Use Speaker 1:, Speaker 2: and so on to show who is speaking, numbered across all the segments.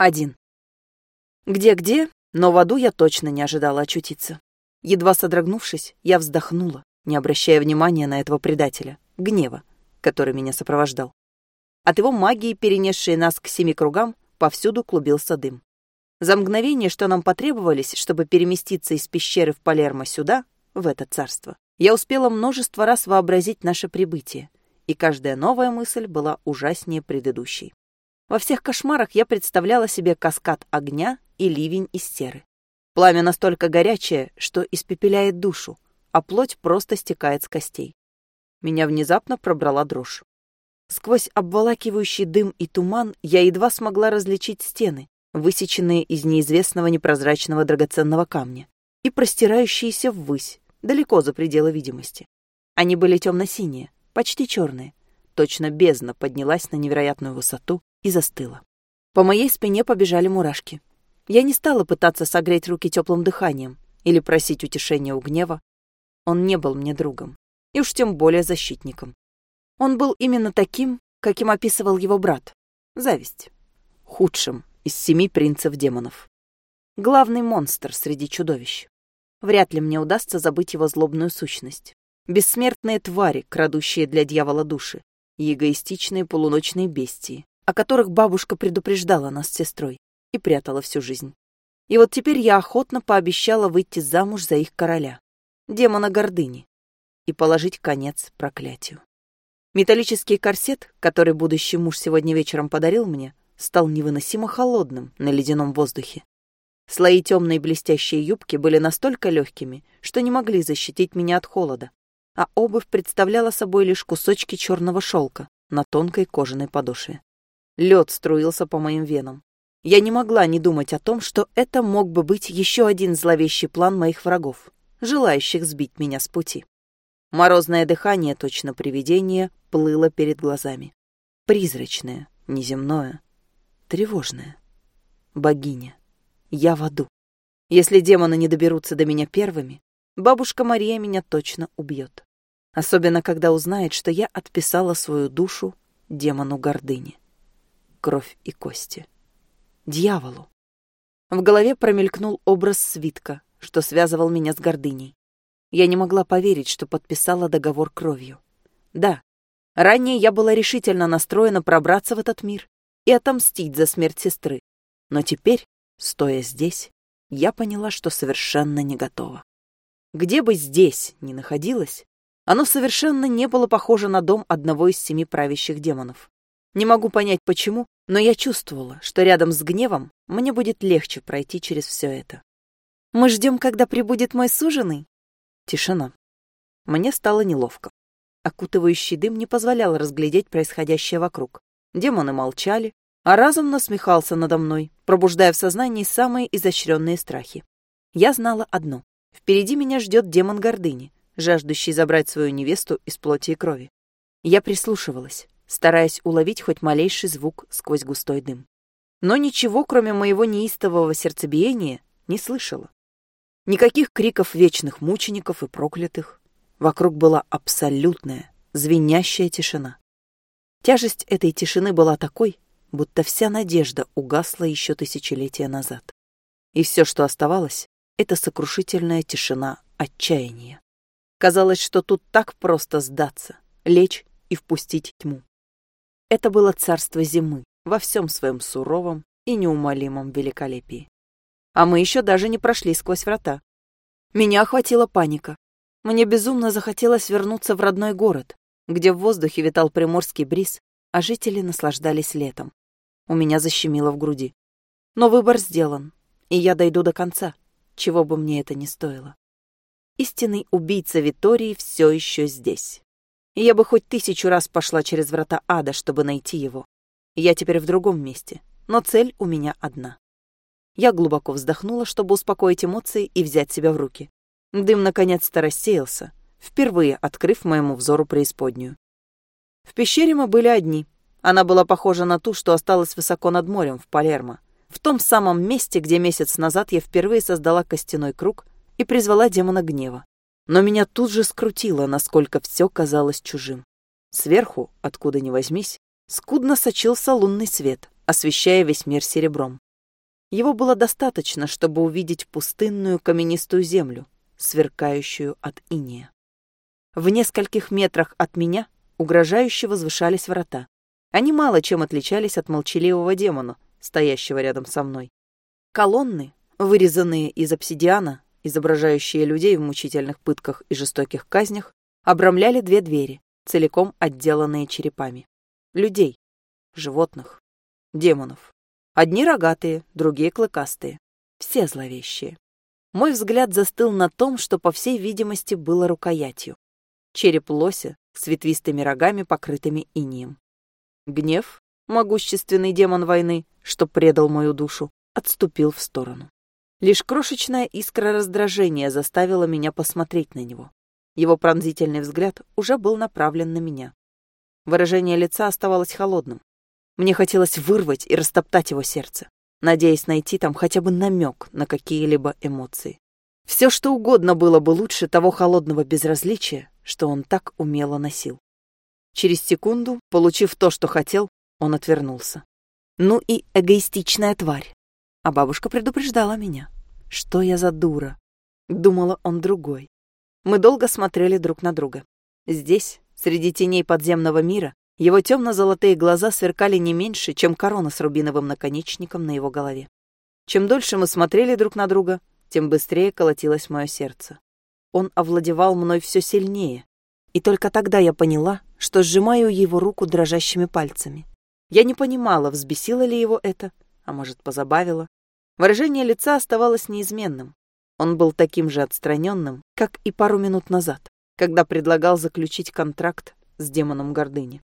Speaker 1: Один. Где-где, но в аду я точно не ожидала очутиться. Едва содрогнувшись, я вздохнула, не обращая внимания на этого предателя, гнева, который меня сопровождал. От его магии, перенесшей нас к семи кругам, повсюду клубился дым. За мгновение, что нам потребовались, чтобы переместиться из пещеры в Палермо сюда, в это царство, я успела множество раз вообразить наше прибытие, и каждая новая мысль была ужаснее предыдущей. Во всех кошмарах я представляла себе каскад огня и ливень из серы. Пламя настолько горячее, что испепеляет душу, а плоть просто стекает с костей. Меня внезапно пробрала дрожь. Сквозь обволакивающий дым и туман я едва смогла различить стены, высеченные из неизвестного непрозрачного драгоценного камня, и простирающиеся ввысь, далеко за пределы видимости. Они были темно-синие, почти черные. Точно бездна поднялась на невероятную высоту и застыла. По моей спине побежали мурашки. Я не стала пытаться согреть руки теплым дыханием или просить утешения у гнева. Он не был мне другом, и уж тем более защитником. Он был именно таким, каким описывал его брат. Зависть. Худшим из семи принцев-демонов. Главный монстр среди чудовищ. Вряд ли мне удастся забыть его злобную сущность. Бессмертные твари, крадущие для дьявола души, и эгоистичные полуночные бестии, о которых бабушка предупреждала нас с сестрой и прятала всю жизнь. И вот теперь я охотно пообещала выйти замуж за их короля, демона гордыни, и положить конец проклятию. Металлический корсет, который будущий муж сегодня вечером подарил мне, стал невыносимо холодным на ледяном воздухе. Слои темной блестящей юбки были настолько легкими, что не могли защитить меня от холода, а обувь представляла собой лишь кусочки черного шелка на тонкой кожаной подошве. Лед струился по моим венам. Я не могла не думать о том, что это мог бы быть еще один зловещий план моих врагов, желающих сбить меня с пути. Морозное дыхание, точно привидение, плыло перед глазами. Призрачное, неземное, тревожное. Богиня. Я в аду. Если демоны не доберутся до меня первыми, бабушка Мария меня точно убьет. Особенно, когда узнает, что я отписала свою душу демону гордыни кровь и кости. Дьяволу. В голове промелькнул образ свитка, что связывал меня с гордыней. Я не могла поверить, что подписала договор кровью. Да, ранее я была решительно настроена пробраться в этот мир и отомстить за смерть сестры. Но теперь, стоя здесь, я поняла, что совершенно не готова. Где бы здесь ни находилась, оно совершенно не было похоже на дом одного из семи правящих демонов. Не могу понять, почему, но я чувствовала, что рядом с гневом мне будет легче пройти через все это. «Мы ждем, когда прибудет мой суженый?» Тишина. Мне стало неловко. Окутывающий дым не позволял разглядеть происходящее вокруг. Демоны молчали, а разум насмехался надо мной, пробуждая в сознании самые изощренные страхи. Я знала одно. Впереди меня ждет демон гордыни, жаждущий забрать свою невесту из плоти и крови. Я прислушивалась стараясь уловить хоть малейший звук сквозь густой дым. Но ничего, кроме моего неистового сердцебиения, не слышала. Никаких криков вечных мучеников и проклятых. Вокруг была абсолютная, звенящая тишина. Тяжесть этой тишины была такой, будто вся надежда угасла еще тысячелетия назад. И все, что оставалось, это сокрушительная тишина отчаяния. Казалось, что тут так просто сдаться, лечь и впустить тьму. Это было царство зимы во всем своем суровом и неумолимом великолепии. А мы еще даже не прошли сквозь врата. Меня охватила паника. Мне безумно захотелось вернуться в родной город, где в воздухе витал приморский бриз, а жители наслаждались летом. У меня защемило в груди. Но выбор сделан, и я дойду до конца, чего бы мне это ни стоило. Истинный убийца Витории все еще здесь я бы хоть тысячу раз пошла через врата ада, чтобы найти его. Я теперь в другом месте, но цель у меня одна. Я глубоко вздохнула, чтобы успокоить эмоции и взять себя в руки. Дым наконец-то рассеялся, впервые открыв моему взору преисподнюю. В пещере мы были одни. Она была похожа на ту, что осталась высоко над морем в Палермо, в том самом месте, где месяц назад я впервые создала костяной круг и призвала демона гнева но меня тут же скрутило, насколько все казалось чужим. Сверху, откуда ни возьмись, скудно сочился лунный свет, освещая весь мир серебром. Его было достаточно, чтобы увидеть пустынную каменистую землю, сверкающую от иния. В нескольких метрах от меня угрожающе возвышались врата. Они мало чем отличались от молчаливого демона, стоящего рядом со мной. Колонны, вырезанные из обсидиана, изображающие людей в мучительных пытках и жестоких казнях, обрамляли две двери, целиком отделанные черепами. Людей, животных, демонов. Одни рогатые, другие клыкастые. Все зловещие. Мой взгляд застыл на том, что, по всей видимости, было рукоятью. Череп лося с ветвистыми рогами, покрытыми инием. Гнев, могущественный демон войны, что предал мою душу, отступил в сторону. Лишь крошечная искра раздражения заставила меня посмотреть на него. Его пронзительный взгляд уже был направлен на меня. Выражение лица оставалось холодным. Мне хотелось вырвать и растоптать его сердце, надеясь найти там хотя бы намек на какие-либо эмоции. Все, что угодно было бы лучше того холодного безразличия, что он так умело носил. Через секунду, получив то, что хотел, он отвернулся. Ну и эгоистичная тварь. А бабушка предупреждала меня. Что я за дура? Думала, он другой. Мы долго смотрели друг на друга. Здесь, среди теней подземного мира, его темно-золотые глаза сверкали не меньше, чем корона с рубиновым наконечником на его голове. Чем дольше мы смотрели друг на друга, тем быстрее колотилось мое сердце. Он овладевал мной все сильнее, и только тогда я поняла, что сжимаю его руку дрожащими пальцами. Я не понимала, взбесило ли его это, а может, позабавило. Выражение лица оставалось неизменным. Он был таким же отстраненным, как и пару минут назад, когда предлагал заключить контракт с демоном гордыни.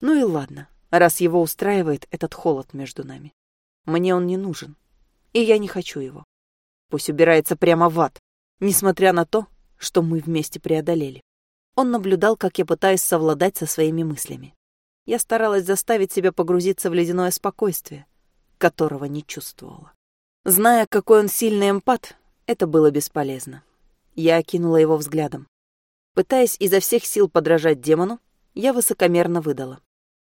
Speaker 1: Ну и ладно, раз его устраивает этот холод между нами. Мне он не нужен, и я не хочу его. Пусть убирается прямо в ад, несмотря на то, что мы вместе преодолели. Он наблюдал, как я пытаюсь совладать со своими мыслями. Я старалась заставить себя погрузиться в ледяное спокойствие, которого не чувствовала. Зная, какой он сильный эмпат, это было бесполезно. Я окинула его взглядом. Пытаясь изо всех сил подражать демону, я высокомерно выдала.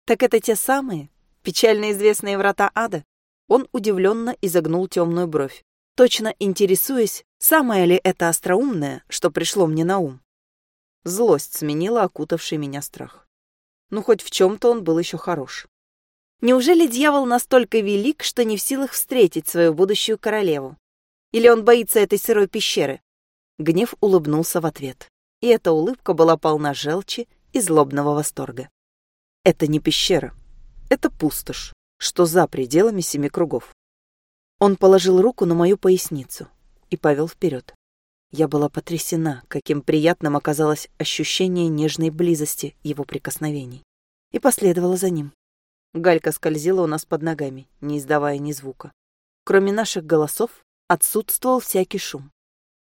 Speaker 1: «Так это те самые, печально известные врата ада?» Он удивленно изогнул темную бровь, точно интересуясь, самое ли это остроумное, что пришло мне на ум. Злость сменила окутавший меня страх. Ну, хоть в чем-то он был еще хорош. Неужели дьявол настолько велик, что не в силах встретить свою будущую королеву? Или он боится этой сырой пещеры? Гнев улыбнулся в ответ, и эта улыбка была полна желчи и злобного восторга. Это не пещера, это пустошь, что за пределами семи кругов. Он положил руку на мою поясницу и повел вперед. Я была потрясена, каким приятным оказалось ощущение нежной близости его прикосновений, и последовала за ним. Галька скользила у нас под ногами, не издавая ни звука. Кроме наших голосов, отсутствовал всякий шум.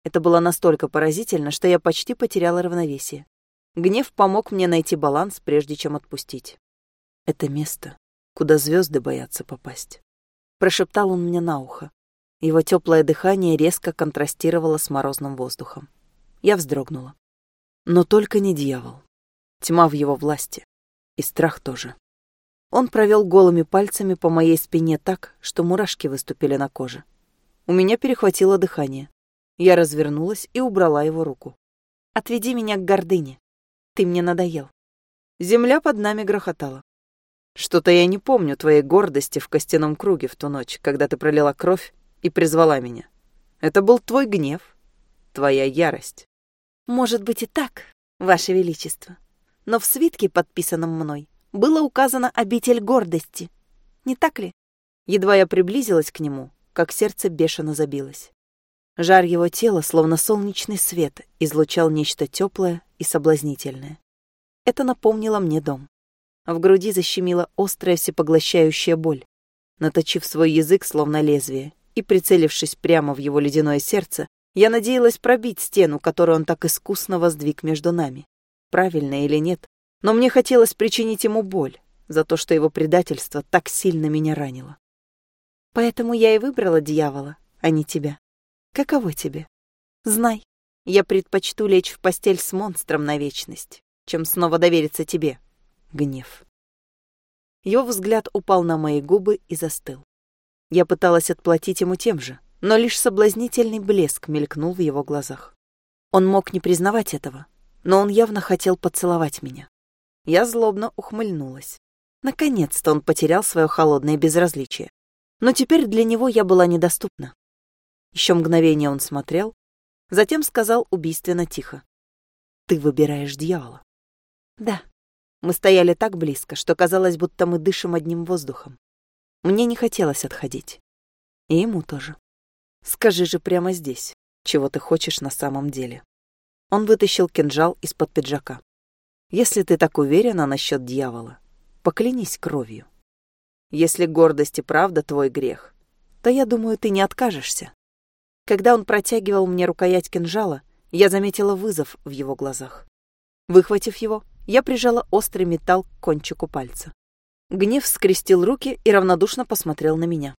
Speaker 1: Это было настолько поразительно, что я почти потеряла равновесие. Гнев помог мне найти баланс, прежде чем отпустить. Это место, куда звезды боятся попасть. Прошептал он мне на ухо. Его теплое дыхание резко контрастировало с морозным воздухом. Я вздрогнула. Но только не дьявол. Тьма в его власти. И страх тоже. Он провел голыми пальцами по моей спине так, что мурашки выступили на коже. У меня перехватило дыхание. Я развернулась и убрала его руку. «Отведи меня к гордыне. Ты мне надоел». Земля под нами грохотала. Что-то я не помню твоей гордости в костяном круге в ту ночь, когда ты пролила кровь и призвала меня. Это был твой гнев, твоя ярость. Может быть и так, Ваше Величество. Но в свитке, подписанном мной, было указано обитель гордости. Не так ли? Едва я приблизилась к нему, как сердце бешено забилось. Жар его тела, словно солнечный свет, излучал нечто теплое и соблазнительное. Это напомнило мне дом. В груди защемила острая всепоглощающая боль. Наточив свой язык, словно лезвие, и, прицелившись прямо в его ледяное сердце, я надеялась пробить стену, которую он так искусно воздвиг между нами. Правильно или нет, но мне хотелось причинить ему боль за то, что его предательство так сильно меня ранило. Поэтому я и выбрала дьявола, а не тебя. Каково тебе? Знай, я предпочту лечь в постель с монстром на вечность, чем снова довериться тебе. Гнев. Его взгляд упал на мои губы и застыл. Я пыталась отплатить ему тем же, но лишь соблазнительный блеск мелькнул в его глазах. Он мог не признавать этого, но он явно хотел поцеловать меня. Я злобно ухмыльнулась. Наконец-то он потерял свое холодное безразличие. Но теперь для него я была недоступна. Еще мгновение он смотрел, затем сказал убийственно тихо. «Ты выбираешь дьявола». «Да». Мы стояли так близко, что казалось, будто мы дышим одним воздухом. Мне не хотелось отходить. И ему тоже. Скажи же прямо здесь, чего ты хочешь на самом деле. Он вытащил кинжал из-под пиджака. Если ты так уверена насчет дьявола, поклянись кровью. Если гордость и правда твой грех, то, я думаю, ты не откажешься. Когда он протягивал мне рукоять кинжала, я заметила вызов в его глазах. Выхватив его, я прижала острый металл к кончику пальца. Гнев скрестил руки и равнодушно посмотрел на меня.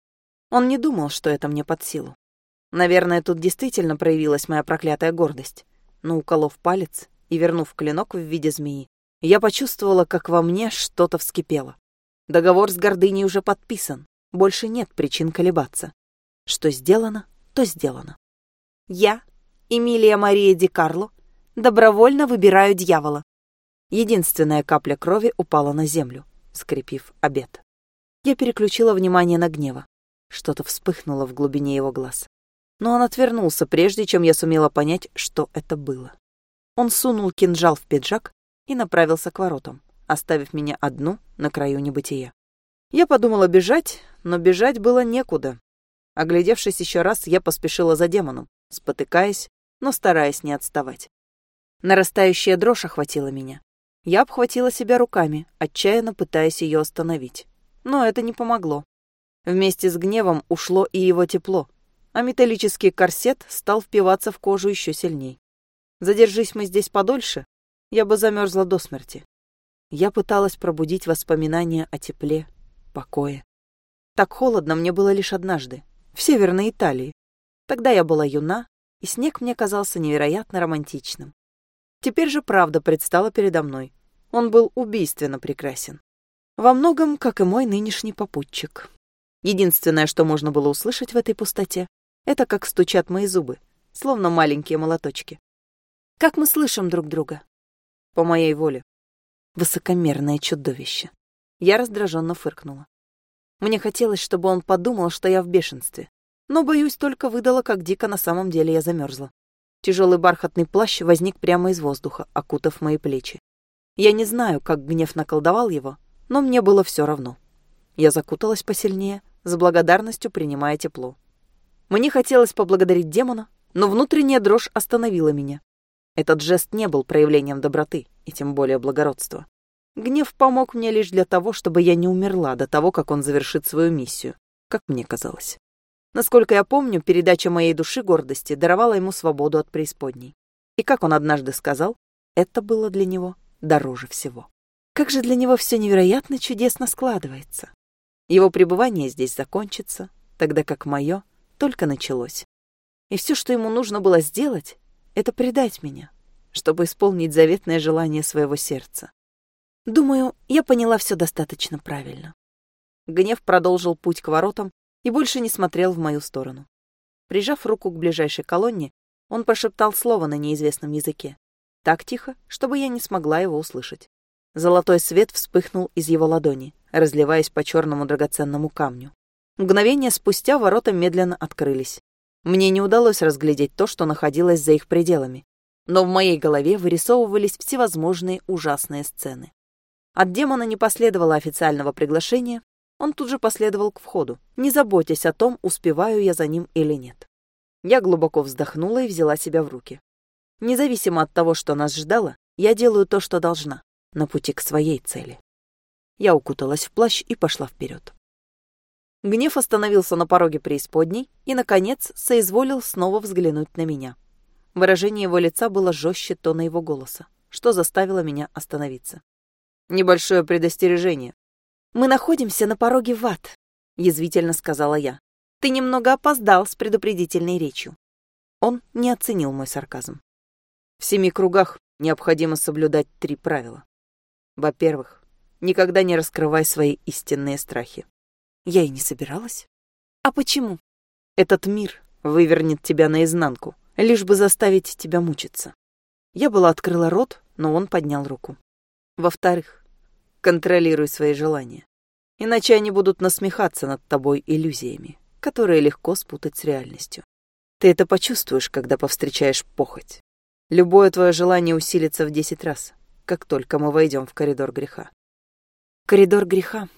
Speaker 1: Он не думал, что это мне под силу. Наверное, тут действительно проявилась моя проклятая гордость. Но уколов палец и вернув клинок в виде змеи, я почувствовала, как во мне что-то вскипело. Договор с гордыней уже подписан. Больше нет причин колебаться. Что сделано, то сделано. Я, Эмилия Мария Ди Карло, добровольно выбираю дьявола. Единственная капля крови упала на землю, скрепив обед. Я переключила внимание на гнева. Что-то вспыхнуло в глубине его глаз но он отвернулся, прежде чем я сумела понять, что это было. Он сунул кинжал в пиджак и направился к воротам, оставив меня одну на краю небытия. Я подумала бежать, но бежать было некуда. Оглядевшись еще раз, я поспешила за демоном, спотыкаясь, но стараясь не отставать. Нарастающая дрожь охватила меня. Я обхватила себя руками, отчаянно пытаясь ее остановить. Но это не помогло. Вместе с гневом ушло и его тепло, а металлический корсет стал впиваться в кожу еще сильней. Задержись мы здесь подольше, я бы замерзла до смерти. Я пыталась пробудить воспоминания о тепле, покое. Так холодно мне было лишь однажды, в Северной Италии. Тогда я была юна, и снег мне казался невероятно романтичным. Теперь же правда предстала передо мной. Он был убийственно прекрасен. Во многом, как и мой нынешний попутчик. Единственное, что можно было услышать в этой пустоте, это как стучат мои зубы, словно маленькие молоточки. Как мы слышим друг друга? По моей воле. Высокомерное чудовище. Я раздраженно фыркнула. Мне хотелось, чтобы он подумал, что я в бешенстве. Но, боюсь, только выдала, как дико на самом деле я замерзла. Тяжелый бархатный плащ возник прямо из воздуха, окутав мои плечи. Я не знаю, как гнев наколдовал его, но мне было все равно. Я закуталась посильнее, с благодарностью принимая тепло. Мне хотелось поблагодарить демона, но внутренняя дрожь остановила меня. Этот жест не был проявлением доброты и тем более благородства. Гнев помог мне лишь для того, чтобы я не умерла до того, как он завершит свою миссию, как мне казалось. Насколько я помню, передача моей души гордости даровала ему свободу от преисподней. И как он однажды сказал, это было для него дороже всего. Как же для него все невероятно чудесно складывается. Его пребывание здесь закончится, тогда как мое только началось. И все, что ему нужно было сделать, это предать меня, чтобы исполнить заветное желание своего сердца. Думаю, я поняла все достаточно правильно. Гнев продолжил путь к воротам и больше не смотрел в мою сторону. Прижав руку к ближайшей колонне, он прошептал слово на неизвестном языке. Так тихо, чтобы я не смогла его услышать. Золотой свет вспыхнул из его ладони, разливаясь по черному драгоценному камню. Мгновение спустя ворота медленно открылись. Мне не удалось разглядеть то, что находилось за их пределами, но в моей голове вырисовывались всевозможные ужасные сцены. От демона не последовало официального приглашения, он тут же последовал к входу, не заботясь о том, успеваю я за ним или нет. Я глубоко вздохнула и взяла себя в руки. Независимо от того, что нас ждало, я делаю то, что должна, на пути к своей цели. Я укуталась в плащ и пошла вперед. Гнев остановился на пороге преисподней и, наконец, соизволил снова взглянуть на меня. Выражение его лица было жестче тона его голоса, что заставило меня остановиться. «Небольшое предостережение. Мы находимся на пороге в ад», — язвительно сказала я. «Ты немного опоздал с предупредительной речью». Он не оценил мой сарказм. В семи кругах необходимо соблюдать три правила. Во-первых, никогда не раскрывай свои истинные страхи. Я и не собиралась. А почему? Этот мир вывернет тебя наизнанку, лишь бы заставить тебя мучиться. Я была открыла рот, но он поднял руку. Во-вторых, контролируй свои желания. Иначе они будут насмехаться над тобой иллюзиями, которые легко спутать с реальностью. Ты это почувствуешь, когда повстречаешь похоть. Любое твое желание усилится в десять раз, как только мы войдем в коридор греха. Коридор греха.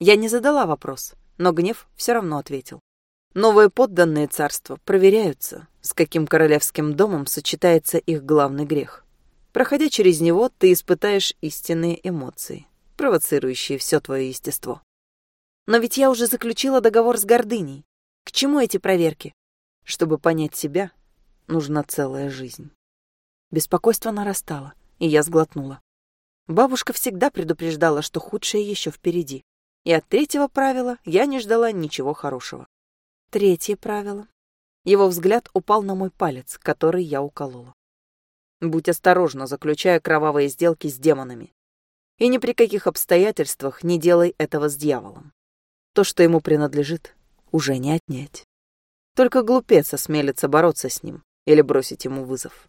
Speaker 1: Я не задала вопрос, но гнев все равно ответил. Новые подданные царства проверяются, с каким королевским домом сочетается их главный грех. Проходя через него, ты испытаешь истинные эмоции, провоцирующие все твое естество. Но ведь я уже заключила договор с гордыней. К чему эти проверки? Чтобы понять себя, нужна целая жизнь. Беспокойство нарастало, и я сглотнула. Бабушка всегда предупреждала, что худшее еще впереди. И от третьего правила я не ждала ничего хорошего. Третье правило. Его взгляд упал на мой палец, который я уколола. Будь осторожна, заключая кровавые сделки с демонами. И ни при каких обстоятельствах не делай этого с дьяволом. То, что ему принадлежит, уже не отнять. Только глупец осмелится бороться с ним или бросить ему вызов.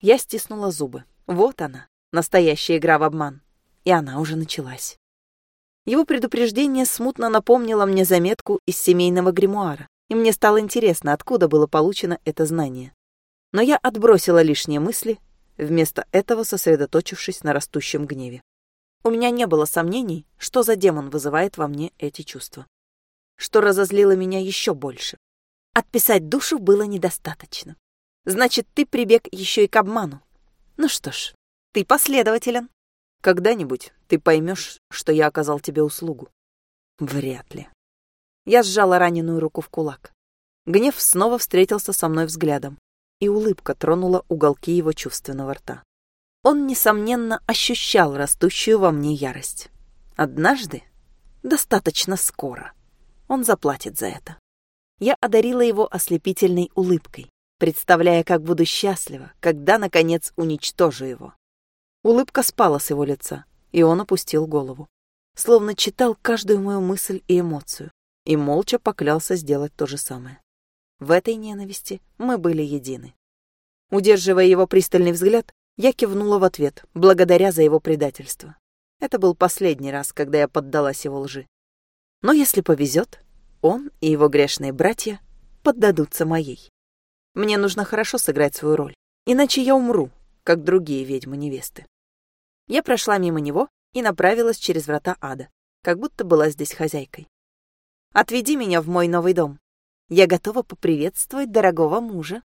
Speaker 1: Я стиснула зубы. Вот она, настоящая игра в обман. И она уже началась. Его предупреждение смутно напомнило мне заметку из семейного гримуара, и мне стало интересно, откуда было получено это знание. Но я отбросила лишние мысли, вместо этого сосредоточившись на растущем гневе. У меня не было сомнений, что за демон вызывает во мне эти чувства. Что разозлило меня еще больше. Отписать душу было недостаточно. Значит, ты прибег еще и к обману. Ну что ж, ты последователен. Когда-нибудь ты поймешь, что я оказал тебе услугу. Вряд ли. Я сжала раненую руку в кулак. Гнев снова встретился со мной взглядом, и улыбка тронула уголки его чувственного рта. Он, несомненно, ощущал растущую во мне ярость. Однажды, достаточно скоро, он заплатит за это. Я одарила его ослепительной улыбкой, представляя, как буду счастлива, когда, наконец, уничтожу его. Улыбка спала с его лица, и он опустил голову. Словно читал каждую мою мысль и эмоцию, и молча поклялся сделать то же самое. В этой ненависти мы были едины. Удерживая его пристальный взгляд, я кивнула в ответ, благодаря за его предательство. Это был последний раз, когда я поддалась его лжи. Но если повезет, он и его грешные братья поддадутся моей. Мне нужно хорошо сыграть свою роль, иначе я умру, как другие ведьмы-невесты. Я прошла мимо него и направилась через врата ада, как будто была здесь хозяйкой. «Отведи меня в мой новый дом. Я готова поприветствовать дорогого мужа».